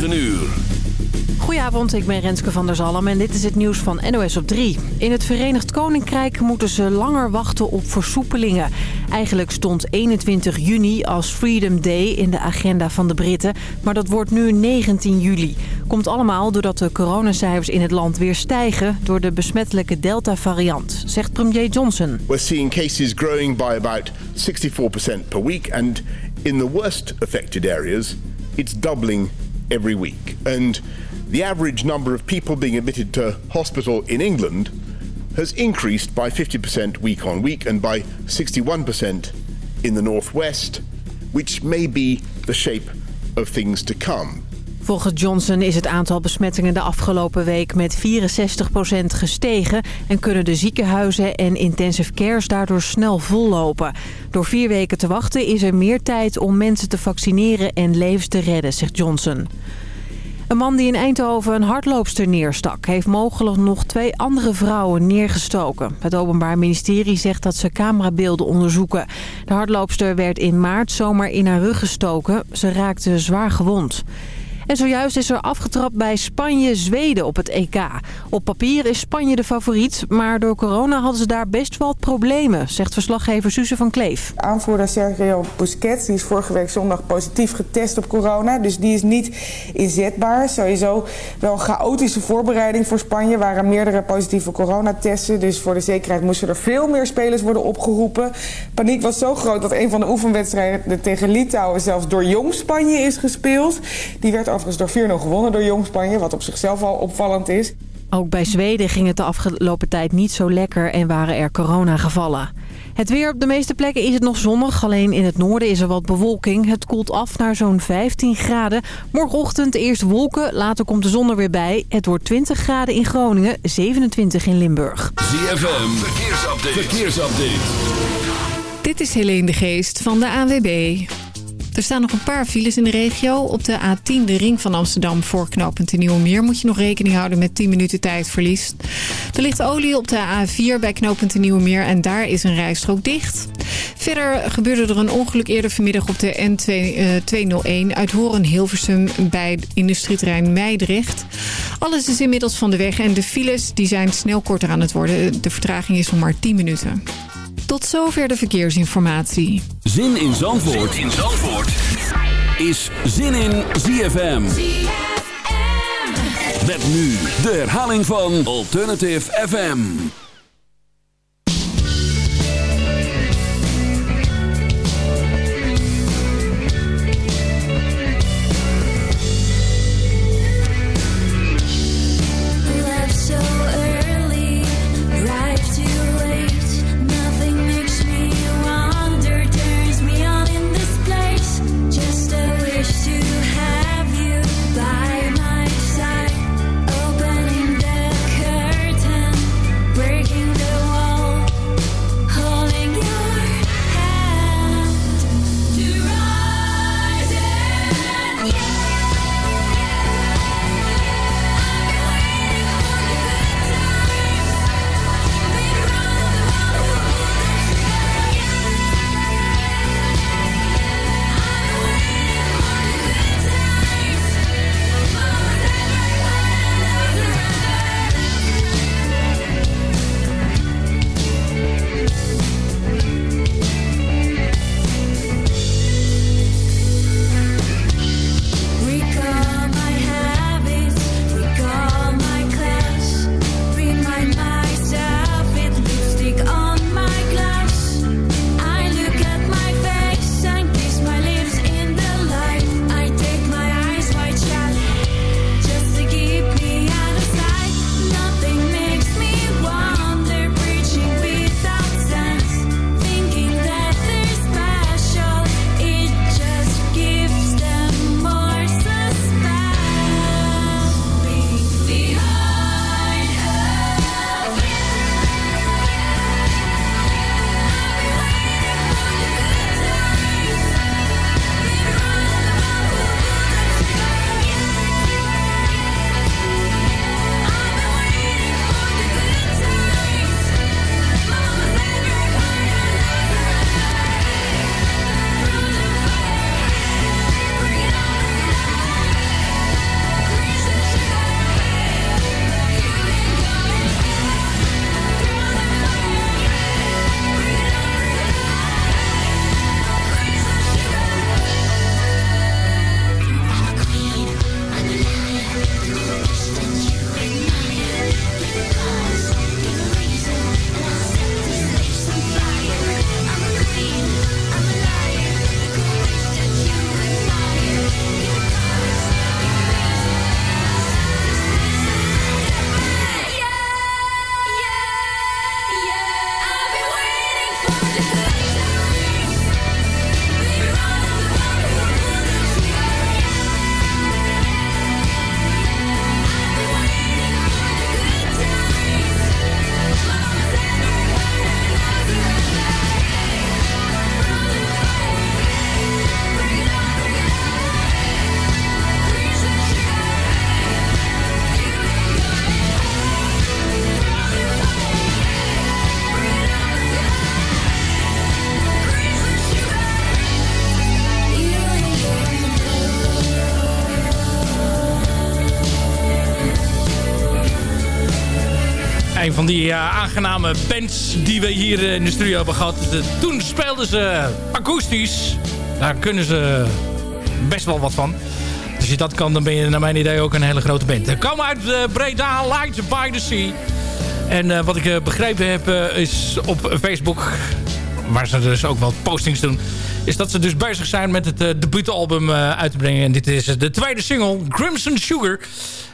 9 uur. Goedenavond, ik ben Renske van der Zalm en dit is het nieuws van NOS op 3. In het Verenigd Koninkrijk moeten ze langer wachten op versoepelingen. Eigenlijk stond 21 juni als Freedom Day in de agenda van de Britten. Maar dat wordt nu 19 juli. Komt allemaal doordat de coronacijfers in het land weer stijgen... door de besmettelijke Delta-variant, zegt premier Johnson. We're seeing cases growing by about 64% per week. And in the worst affected areas, it's doubling every week. And the average number of people being admitted to hospital in England has increased by 50% week on week and by 61% in the northwest, which may be the shape of things to come. Volgens Johnson is het aantal besmettingen de afgelopen week met 64% gestegen... en kunnen de ziekenhuizen en intensive cares daardoor snel vollopen. Door vier weken te wachten is er meer tijd om mensen te vaccineren en levens te redden, zegt Johnson. Een man die in Eindhoven een hardloopster neerstak... heeft mogelijk nog twee andere vrouwen neergestoken. Het Openbaar Ministerie zegt dat ze camerabeelden onderzoeken. De hardloopster werd in maart zomaar in haar rug gestoken. Ze raakte zwaar gewond. En zojuist is er afgetrapt bij Spanje-Zweden op het EK. Op papier is Spanje de favoriet, maar door corona hadden ze daar best wel problemen, zegt verslaggever Suze van Kleef. Aanvoerder Sergio Busquets die is vorige week zondag positief getest op corona, dus die is niet inzetbaar. Sowieso wel een chaotische voorbereiding voor Spanje, waren meerdere positieve coronatesten, dus voor de zekerheid moesten er veel meer spelers worden opgeroepen. Paniek was zo groot dat een van de oefenwedstrijden tegen Litouwen zelfs door Jong Spanje is gespeeld. Die werd overigens door 4-0 gewonnen door Jong Spanje, wat op zichzelf al opvallend is. Ook bij Zweden ging het de afgelopen tijd niet zo lekker en waren er coronagevallen. Het weer op de meeste plekken is het nog zonnig. Alleen in het noorden is er wat bewolking. Het koelt af naar zo'n 15 graden. Morgenochtend eerst wolken, later komt de zon er weer bij. Het wordt 20 graden in Groningen, 27 in Limburg. ZFM, verkeersupdate. verkeersupdate. Dit is Helene de Geest van de AWB. Er staan nog een paar files in de regio. Op de A10, de ring van Amsterdam voor knooppunt in Nieuwemeer... moet je nog rekening houden met 10 minuten tijdverlies. Er ligt olie op de A4 bij knooppunt in Nieuwemeer... en daar is een rijstrook dicht. Verder gebeurde er een ongeluk eerder vanmiddag op de N201... uit Horen-Hilversum bij industrieterrein Meidrecht. Alles is inmiddels van de weg en de files die zijn snel korter aan het worden. De vertraging is nog maar 10 minuten. Tot zover de verkeersinformatie. Zin in Zandvoort, zin in Zandvoort. is Zin in ZFM. Met nu de herhaling van Alternative FM. Aangename bands die we hier in de studio hebben gehad. toen speelden ze akoestisch. Daar kunnen ze best wel wat van. Als je dat kan, dan ben je naar mijn idee ook een hele grote band. Ze komen uit Breda, Light by the Sea. En wat ik begrepen heb is op Facebook... waar ze dus ook wel postings doen... is dat ze dus bezig zijn met het debuutalbum uit te brengen. En dit is de tweede single, Crimson Sugar...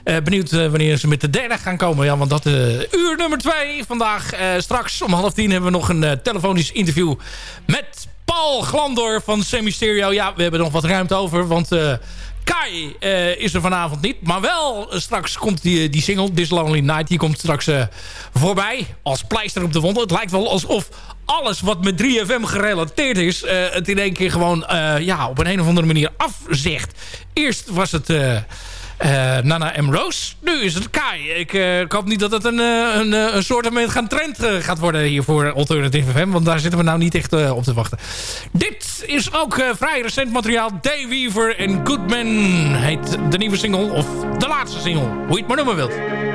Uh, benieuwd uh, wanneer ze met de derde gaan komen. Ja, want dat uh, uur nummer twee vandaag. straks om half tien hebben we nog een telefonisch interview met Paul Glandor van Semisterio. Ja, we hebben nog wat ruimte over, want... Kai is er vanavond niet. Maar wel straks komt die, die single, This Lonely Night... die komt straks voorbij als pleister op de wond. Het lijkt wel alsof alles wat met 3FM gerelateerd is... het in één keer gewoon ja, op een, een of andere manier afzegt. Eerst was het... Uh, Nana M. Rose. Nu is het Kai. Ik, ik hoop niet dat het een, een, een soort gaan trend gaat worden hier voor Alternative FM. Want daar zitten we nou niet echt op te wachten. Dit is ook vrij recent materiaal. Day Weaver en Goodman heet de nieuwe single. Of de laatste single. Hoe je het maar noemen wilt.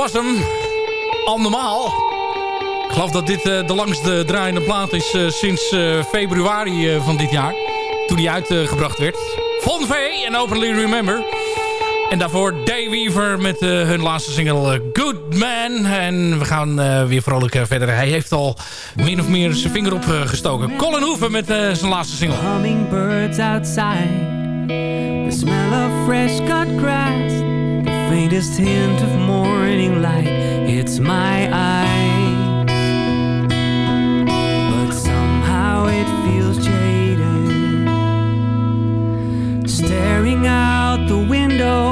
was hem. Andermaal. Ik geloof dat dit eh, de langste draaiende plaat is eh, sinds eh, februari van dit jaar. Toen die uitgebracht werd. Von V en Openly Remember. En daarvoor Dave Weaver met hun laatste single Good Man. En we gaan weer vrolijk verder. Hij heeft al min of meer zijn vinger opgestoken. Colin Hoeven met zijn laatste single. Hummingbirds outside. The smell of fresh cut grass. slightest hint of morning light. Hits my eyes. But somehow it feels jaded. Staring out the window.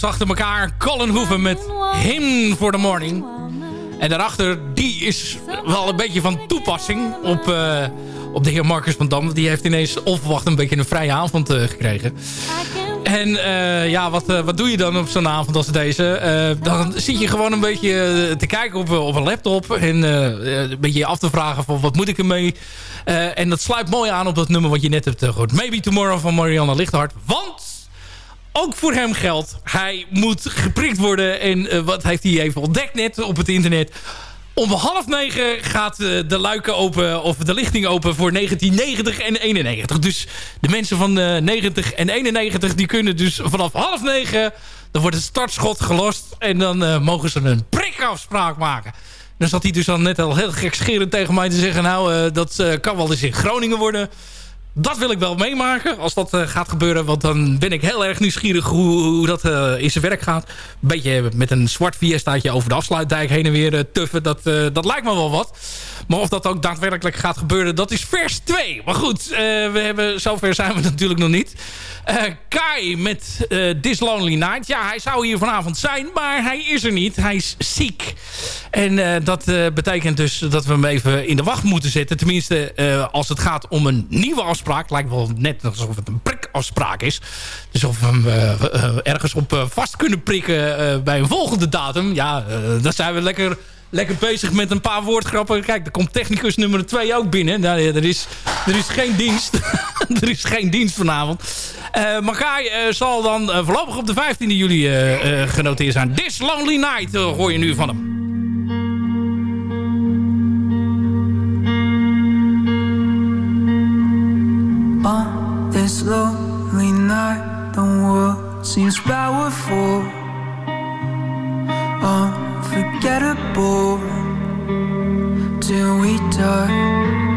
Achter elkaar. Colin Hoeven met Hymn for the Morning. En daarachter, die is wel een beetje van toepassing op, eh, op de heer Marcus van Dam. Die heeft ineens onverwacht een beetje een vrije avond eh, gekregen. En eh, ja, wat, wat doe je dan op zo'n avond als deze? Dan zit je gewoon een beetje te kijken op, op een laptop. En een beetje je af te vragen van wat moet ik ermee? En dat sluit mooi aan op dat nummer wat je net hebt eh, gehoord. Maybe Tomorrow van Marianne Lichthart. Want ook voor hem geldt. Hij moet geprikt worden. En eh, wat heeft hij even ontdekt net op het internet? Om half negen gaat eh, de luiken open, of de lichting open voor 1990 en 91. Dus de mensen van eh, 90 en 91, die kunnen dus vanaf half negen... dan wordt het startschot gelost en dan eh, mogen ze een prikafspraak maken. Dan zat hij dus al net al heel gekscherend tegen mij te zeggen... nou, eh, dat eh, kan wel eens in Groningen worden... Dat wil ik wel meemaken als dat eh, gaat gebeuren. Want dan ben ik heel erg nieuwsgierig hoe, dat eh, in zijn werk gaat. Een beetje met een zwart fiestaatje over de afsluitdijk heen en weer eh, tuffen. Dat, dat lijkt me wel wat. Maar of dat ook daadwerkelijk gaat gebeuren, dat is vers 2. Maar goed, we hebben, zover zijn we natuurlijk nog niet. Kai met This Lonely Night. Ja, hij zou hier vanavond zijn, maar hij is er niet. Hij is ziek. En dat betekent dus dat we hem even in de wacht moeten zetten. Tenminste, als het gaat om een nieuwe afspraak. Lijkt wel net alsof het een prikafspraak is. Dus of we hem eh, eh, ergens op eh, vast kunnen prikken bij een volgende datum. Ja, dan zijn we lekker, lekker bezig met een paar woordgrappen. Kijk, er komt technicus nummer 2 ook binnen. Nou, er, is, er is geen dienst. er is geen dienst vanavond. Maar Kai eh, zal dan voorlopig op de 15e juli genoteerd zijn. This Lonely Night hoor je nu van hem. This lonely night, the world seems powerful, unforgettable till we die.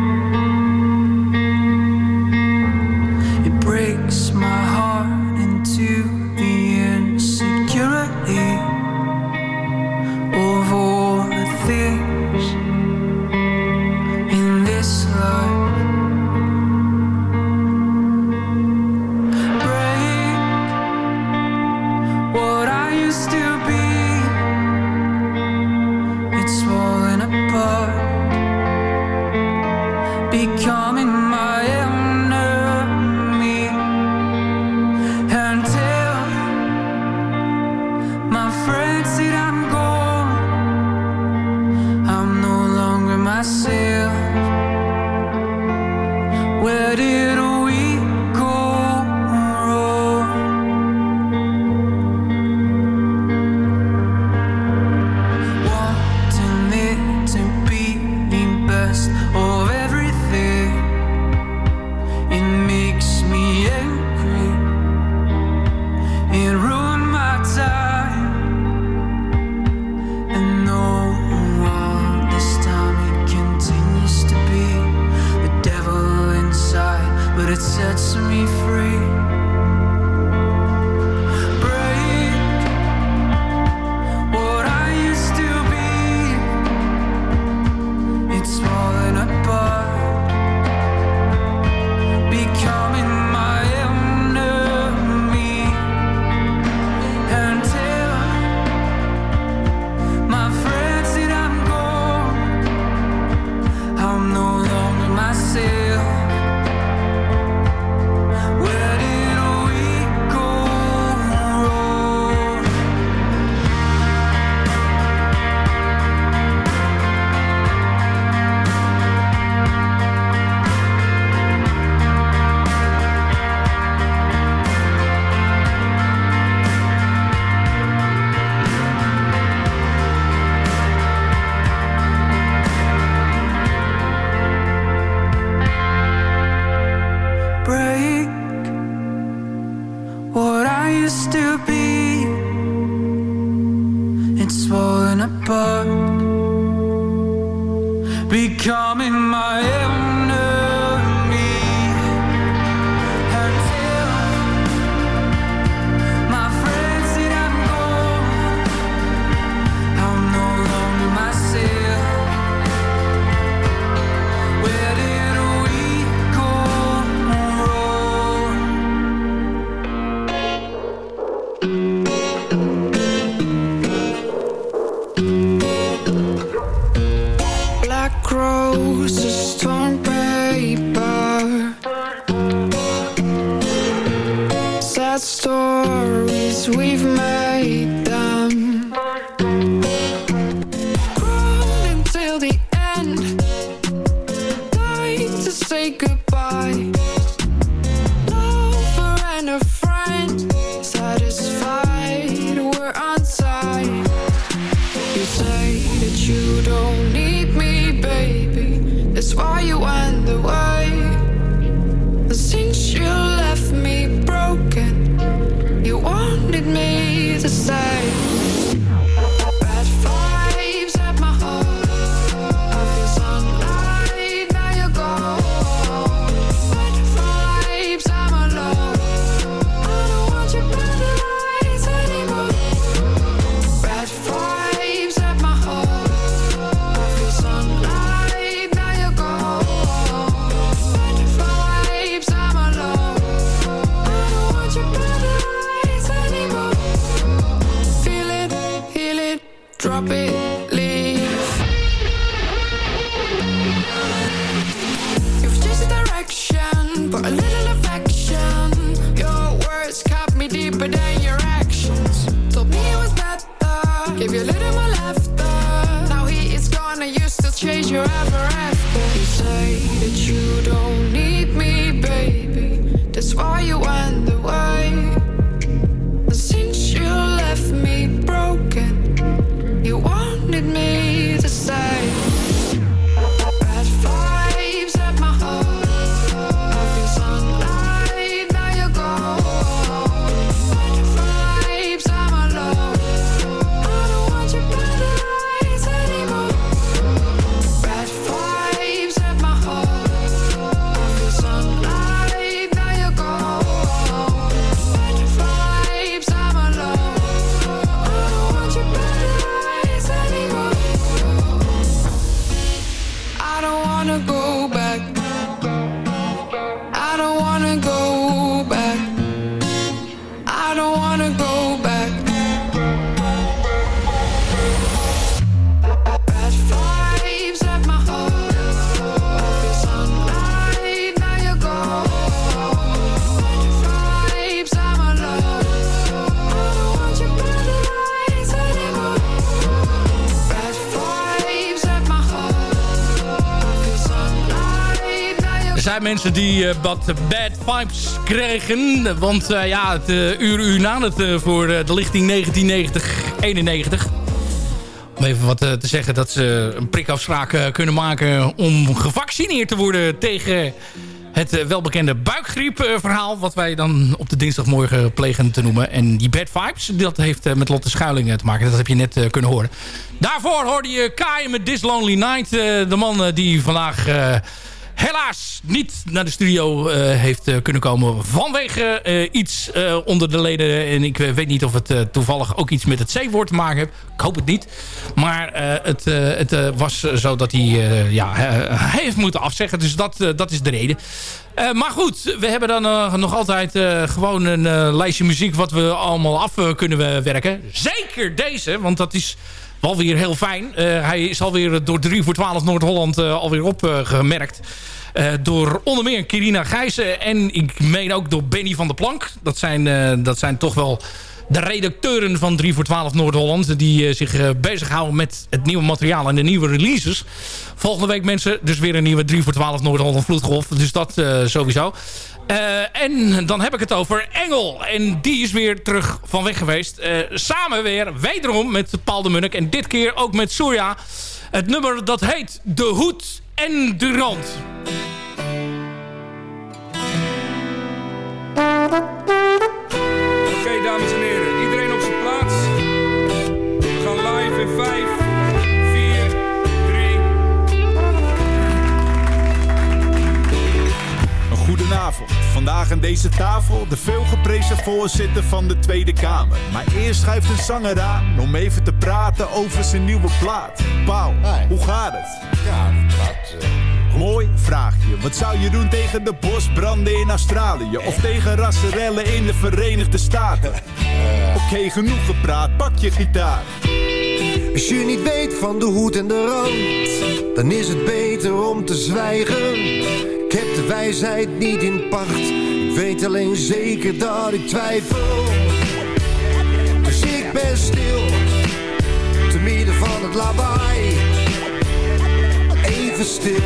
say treasure ever after. You say that you don't mensen die eh, wat bad vibes kregen. Want eh, ja, het eh, uur uur na het voor de lichting 1990-91 om even wat te zeggen dat ze een prikafspraak kunnen maken om gevaccineerd te worden tegen het welbekende buikgriepverhaal. Wat wij dan op de dinsdagmorgen plegen te noemen. En die bad vibes, dat heeft met Lotte Schuiling te maken. Dat heb je net kunnen horen. Daarvoor hoorde je Kai met This Lonely Night. De man die vandaag helaas niet naar de studio eh, heeft eh, kunnen komen vanwege eh, iets onder de leden. En ik weet niet of het toevallig ook iets met het C-woord te maken heeft. Ik hoop het niet. Maar het, het was zo dat hij ja, heeft moeten afzeggen. Dus dat, dat is de reden. Maar goed, we hebben dan nog altijd gewoon een lijstje muziek... wat we allemaal af kunnen werken. Zeker deze, want dat is wel weer heel fijn. Eh, hij is alweer door 3 voor 12 Noord-Holland eh, alweer opgemerkt. Eh, door onder meer Kirina Gijzen en ik meen ook door Benny van der Plank. Dat zijn, dat zijn toch wel de redacteuren van 3 voor 12 Noord-Holland... die eh, zich bezighouden met het nieuwe materiaal en de nieuwe releases. Volgende week mensen, dus weer een nieuwe 3 voor 12 Noord-Holland Vloedgolf. Dus dat sowieso. Eh, en dan heb ik het over Engel. En die is weer terug van weg geweest. Eh, samen weer, wederom met Paul de Munnik. En dit keer ook met Surya. Het nummer dat heet De Hoed en de Rand. Vandaag aan deze tafel de veelgeprezen voorzitter van de Tweede Kamer. Maar eerst schuift een zanger aan om even te praten over zijn nieuwe plaat. Paul, hoe gaat het? Ja, dat... eh, Mooi vraagje. Wat zou je doen tegen de bosbranden in Australië? Of tegen rasserellen in de Verenigde Staten? Oké, genoeg gepraat. Pak je gitaar. Als je niet weet van de hoed en de rand, dan is het beter om te zwijgen. Ik heb de wijsheid niet in pacht, ik weet alleen zeker dat ik twijfel. Dus ik ben stil, te midden van het lawaai. Even stil,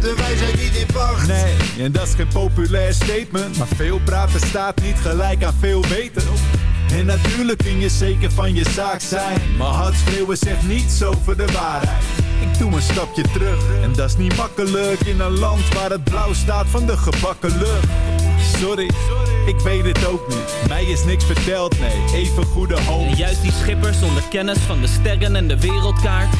de wijsheid niet in pacht. Nee, en dat is geen populair statement. Maar veel praten staat niet gelijk aan veel weten. En natuurlijk kun je zeker van je zaak zijn. Maar hard schreeuwen zegt niets over de waarheid. Doe een stapje terug. En dat is niet makkelijk in een land waar het blauw staat van de gebakken lucht. Sorry, ik weet het ook niet. Mij is niks verteld, nee. Even goede hoop. En juist die schipper zonder kennis van de sterren en de wereldkaart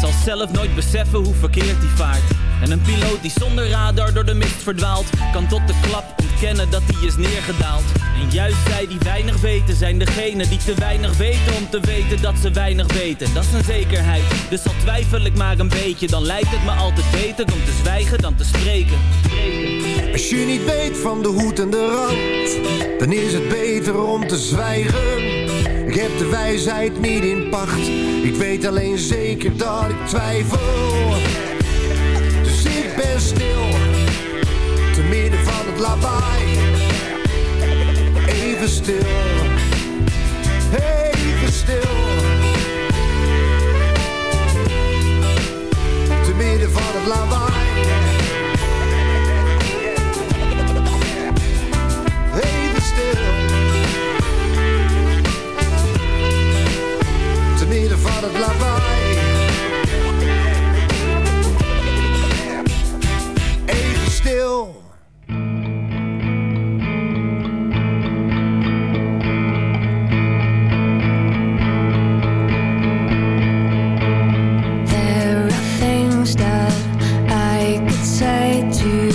Zal zelf nooit beseffen hoe verkeerd die vaart En een piloot die zonder radar door de mist verdwaalt Kan tot de klap ontkennen dat hij is neergedaald En juist zij die weinig weten zijn degene die te weinig weten Om te weten dat ze weinig weten, dat is een zekerheid Dus al twijfel ik maar een beetje, dan lijkt het me altijd beter Om te zwijgen dan te spreken Als je niet weet van de hoed en de rand, dan is het beter om te zwijgen. Ik heb de wijsheid niet in pacht, ik weet alleen zeker dat ik twijfel. Ben stil, te midden van het lawaai. Even stil, even stil. Te midden van het lawaai. Even stil. Te midden van het lawaai. Say to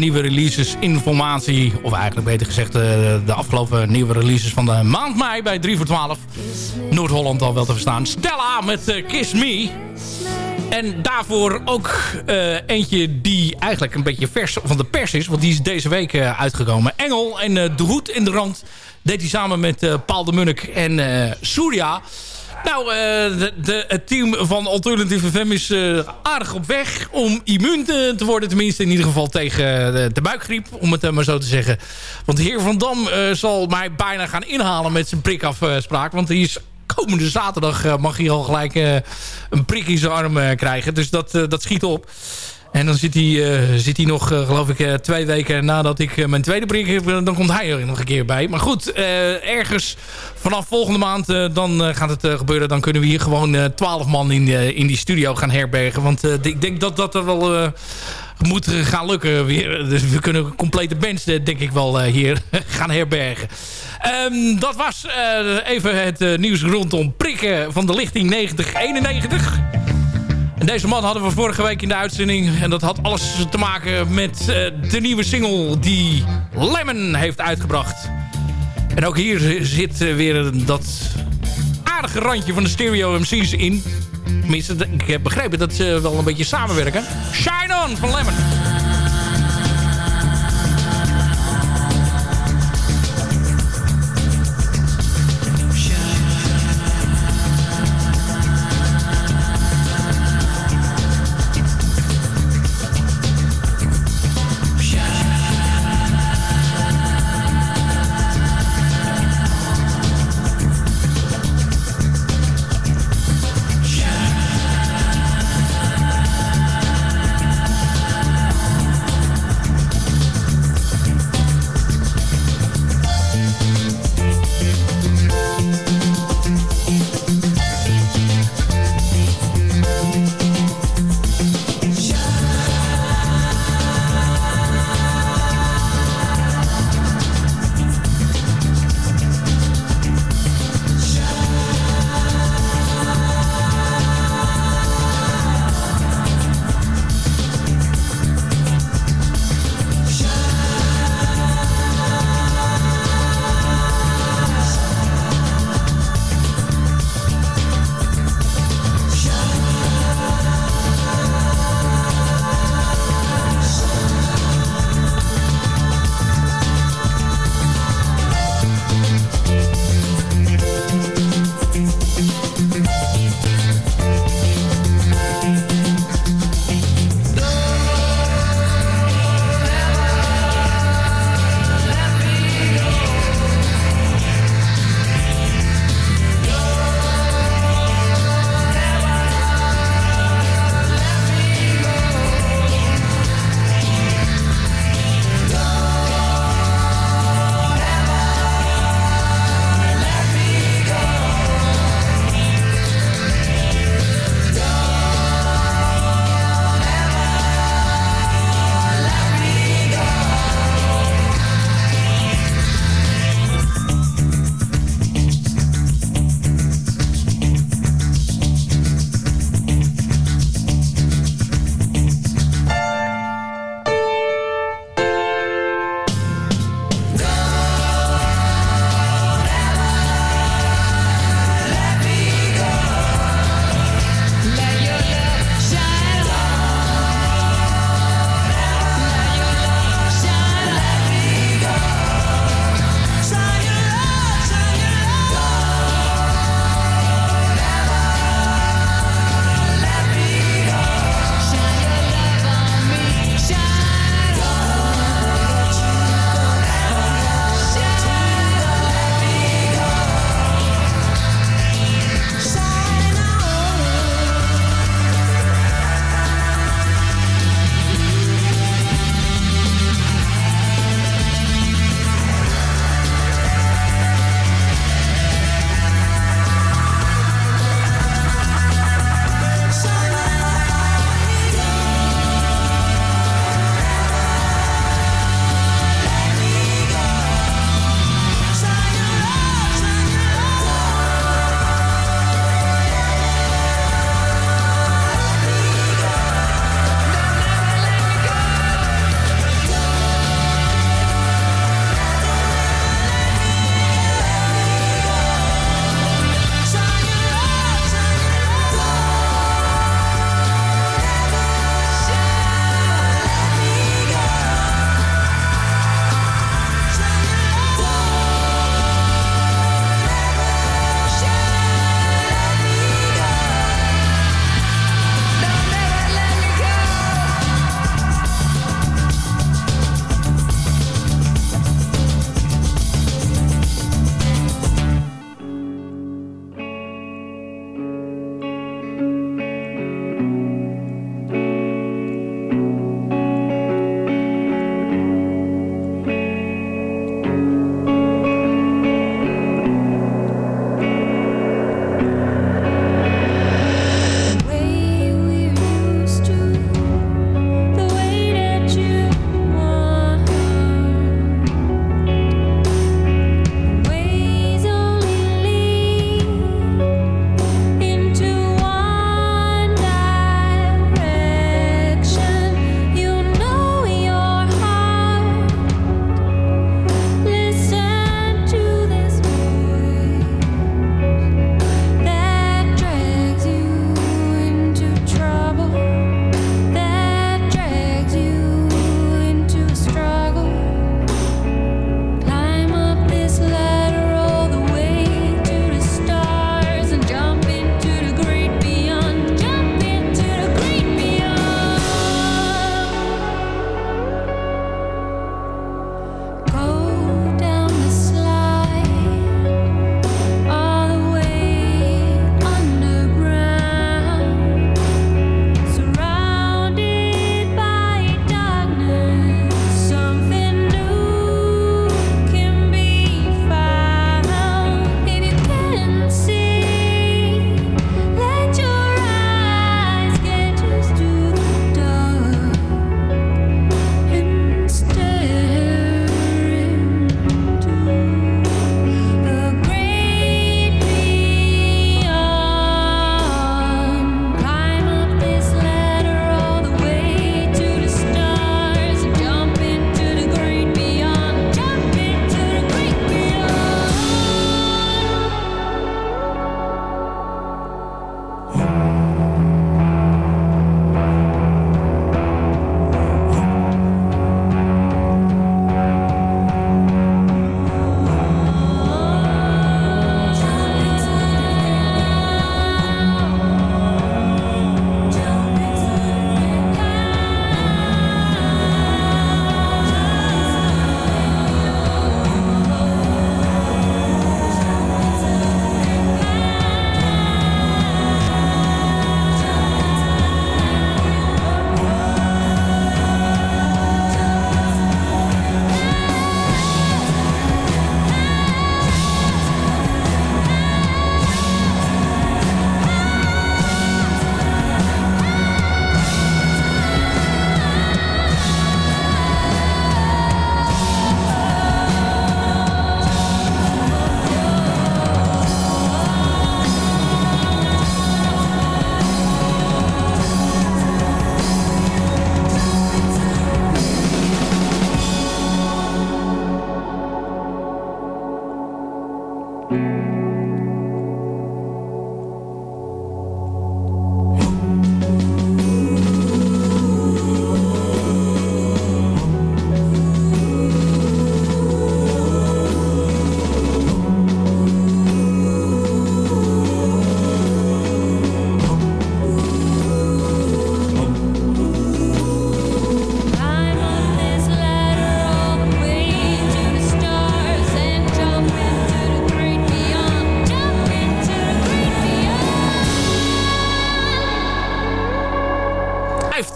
nieuwe releases informatie. Of eigenlijk beter gezegd eh, de afgelopen nieuwe releases van de maand mei bij 3 voor 12. Noord-Holland al wel te verstaan. Stella met eh, Kiss Me. En daarvoor ook eh, eentje die eigenlijk een beetje vers van de pers is. Want die is deze week uitgekomen. Engel en eh, De Hoed in de Rand deed hij samen met Paul de Munnik en Surya. Nou, eh, de, het team van Alternative FM is eh, aardig op weg om immuun te, worden. Tenminste, in ieder geval tegen de, de buikgriep, om het eh, maar zo te zeggen. Want de heer Van Dam eh, zal mij bijna gaan inhalen met zijn prikafspraak. Want hij is komende zaterdag eh, mag hij al gelijk eh, een prik in zijn arm eh, krijgen. Dus dat, eh, dat schiet op. En dan zit hij, eh, zit hij nog, eh, geloof ik, eh, twee weken nadat ik mijn tweede prik heb. dan komt hij er nog een keer bij. Maar goed, ergens vanaf volgende maand dan gaat het gebeuren. Dan kunnen we hier gewoon twaalf man in, in die studio gaan herbergen. Want ik denk dat dat er wel moet gaan lukken weer. Dus we kunnen complete bands, denk ik wel, hier gaan herbergen. Ehm, dat was even het nieuws rondom prikken van de lichting 9091. En deze man hadden we vorige week in de uitzending. En dat had alles te maken met eh, de nieuwe single die Lemon heeft uitgebracht. En ook hier zit eh, weer dat aardige randje van de stereo MC's in. Tenminste, ik heb begrepen dat ze wel een beetje samenwerken. Shine On van Lemon.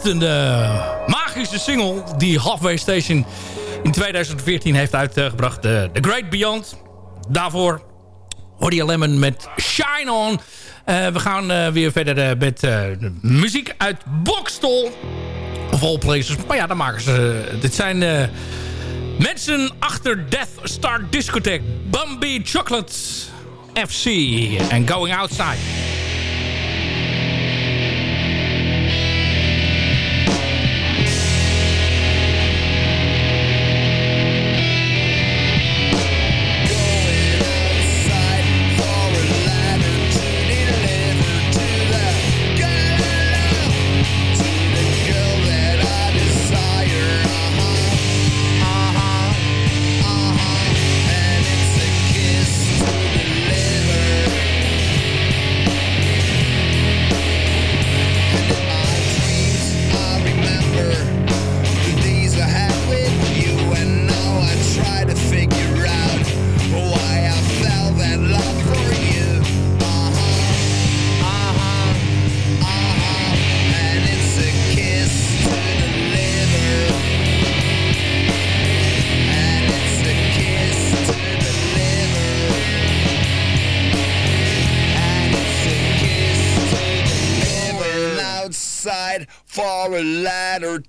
De magische single die Halfway Station in 2014 heeft uitgebracht. Eh, The Great Beyond. Daarvoor Hordy Lemon met Shine On. Eh, we gaan eh, weer verder met muziek uit Bokstol Of all places. Maar ja, dat maken ze... dit zijn mensen achter Death Star Discotheque. Bambi Chocolate FC. En Going Outside.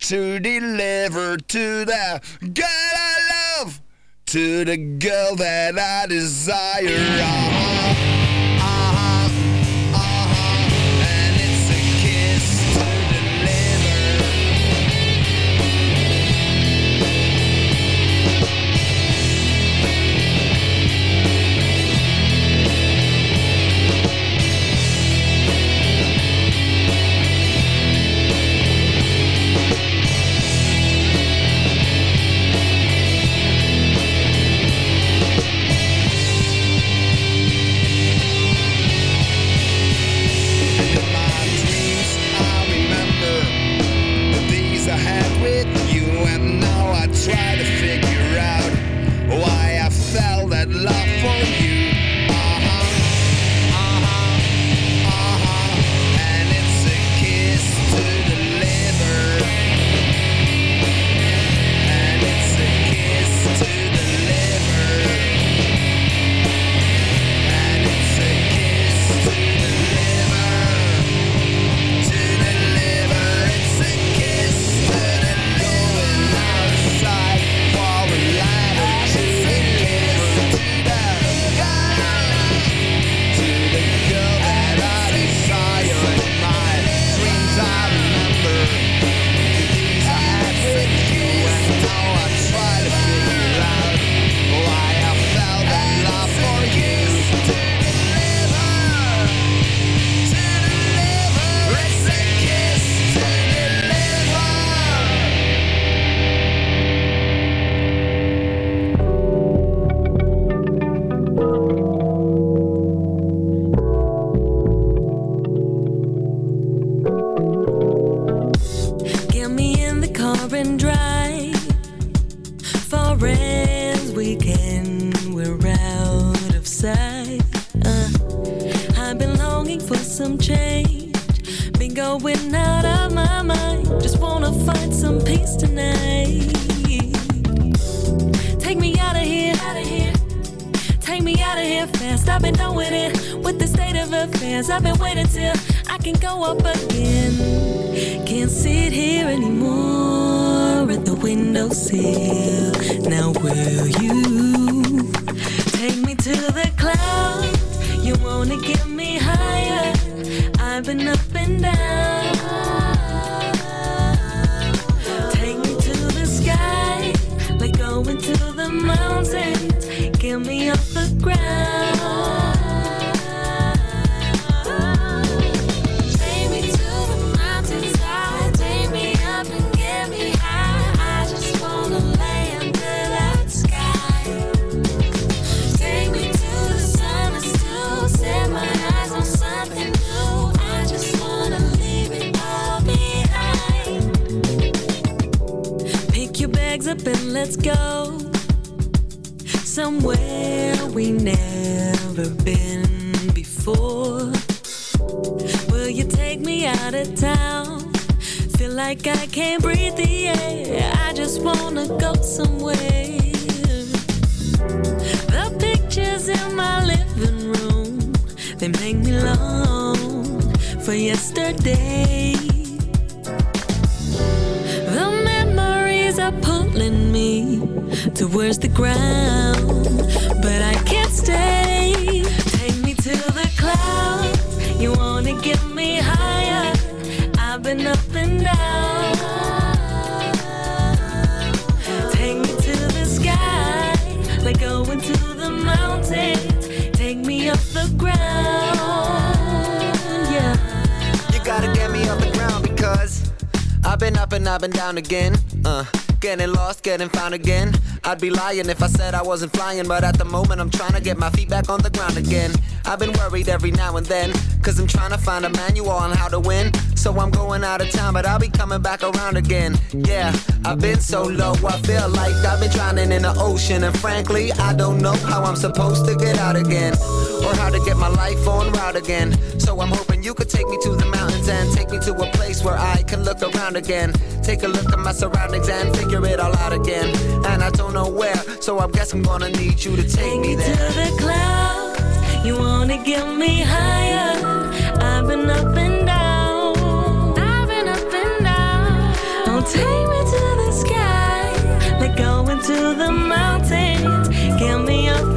to deliver to the girl I love, to the girl that I desire. Oh. affairs. I've been waiting till I can go up again. Can't sit here anymore at the windowsill. Now will you take me to the clouds? You wanna get me higher? I've been up and down. Take me to the sky, like going to the mountains. Get me off the ground. and let's go somewhere we never been before. Will you take me out of town? Feel like I can't breathe the air. I just wanna go somewhere. The pictures in my living room they make me long for yesterday. Towards the ground, but I can't stay. Take me to the clouds. You wanna get me higher? I've been up and down. Take me to the sky, like going to the mountains. Take me up the ground, yeah. You gotta get me off the ground because I've been up and I've been down again. Uh, getting lost, getting found again. I'd be lying if I said I wasn't flying, but at the moment I'm trying to get my feet back on the ground again. I've been worried every now and then, cause I'm trying to find a manual on how to win. So I'm going out of town, but I'll be coming back around again. Yeah, I've been so low, I feel like I've been drowning in the ocean. And frankly, I don't know how I'm supposed to get out again, or how to get my life on route again. So I'm hoping you could take me to the mountains and take me to a place where I can look around again. Take a look at my surroundings and figure it all out again. And I don't know where, so I guess I'm gonna need you to take me to the clouds. You wanna get me higher? I've been up and down. I've been up and down. Oh, take me to the sky, like going to the mountains. Get me off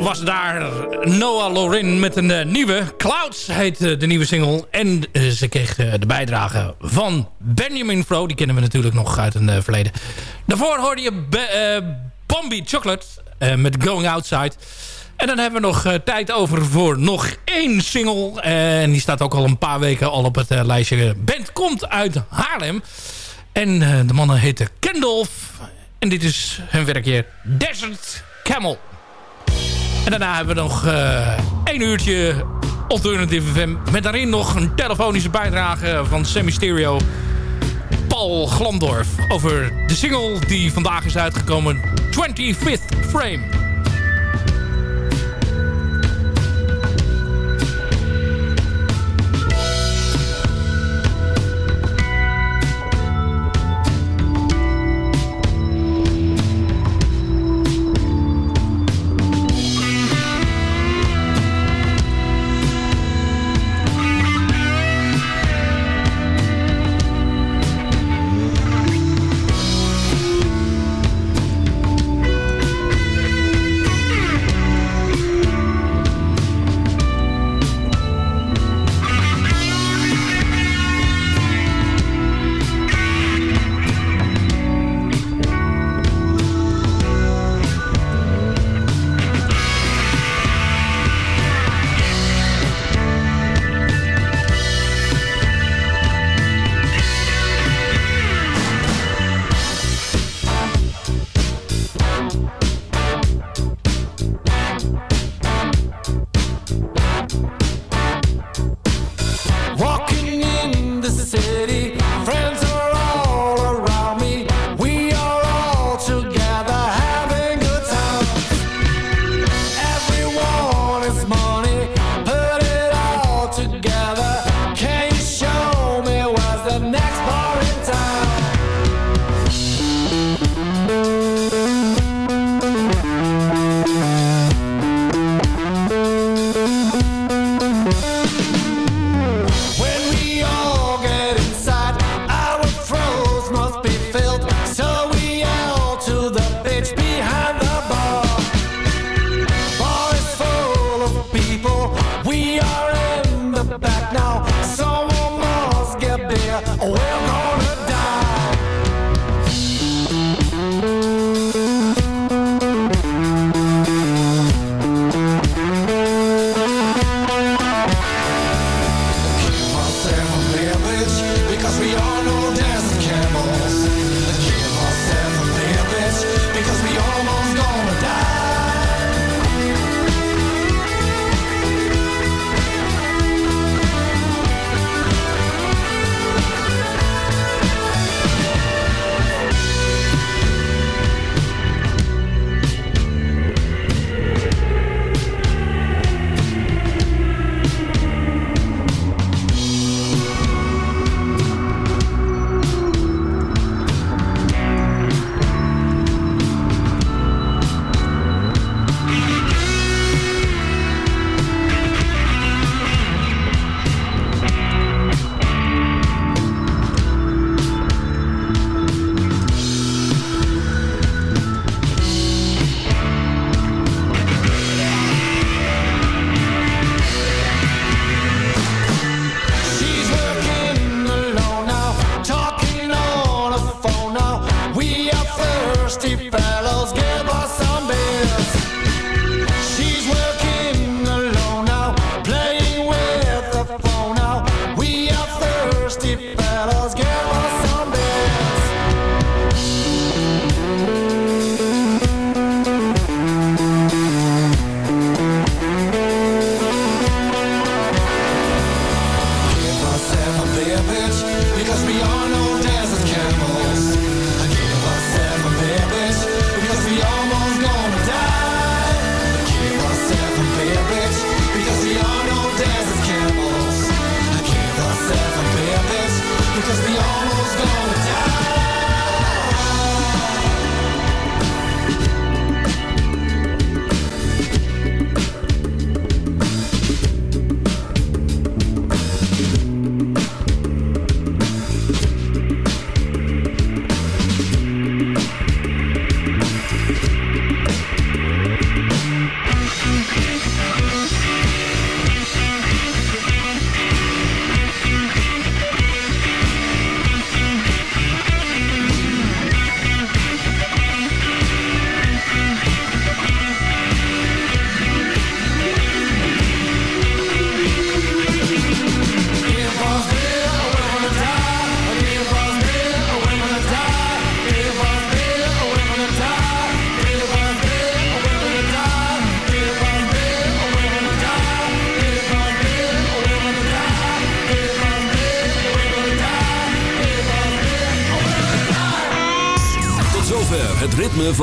was daar Noah Lorin met een eh, nieuwe. Clouds heet eh, de nieuwe single. En eh, ze kreeg de bijdrage van Benjamin Fro. Die kennen we natuurlijk nog uit eh, verleden. Daarvoor hoorde je Bambi Chocolate met Going Outside. En dan hebben we nog tijd over voor nog één single. en die staat ook al een paar weken al op het lijstje. Band komt uit Haarlem. En de mannen heten Kendolf. En dit is hun werkje Desert Camel. En daarna hebben we nog eh één uurtje Alternative FM. Met daarin nog een telefonische bijdrage van Sammy Stereo. Paul Glandorf over de single die vandaag is uitgekomen. 25th Frame.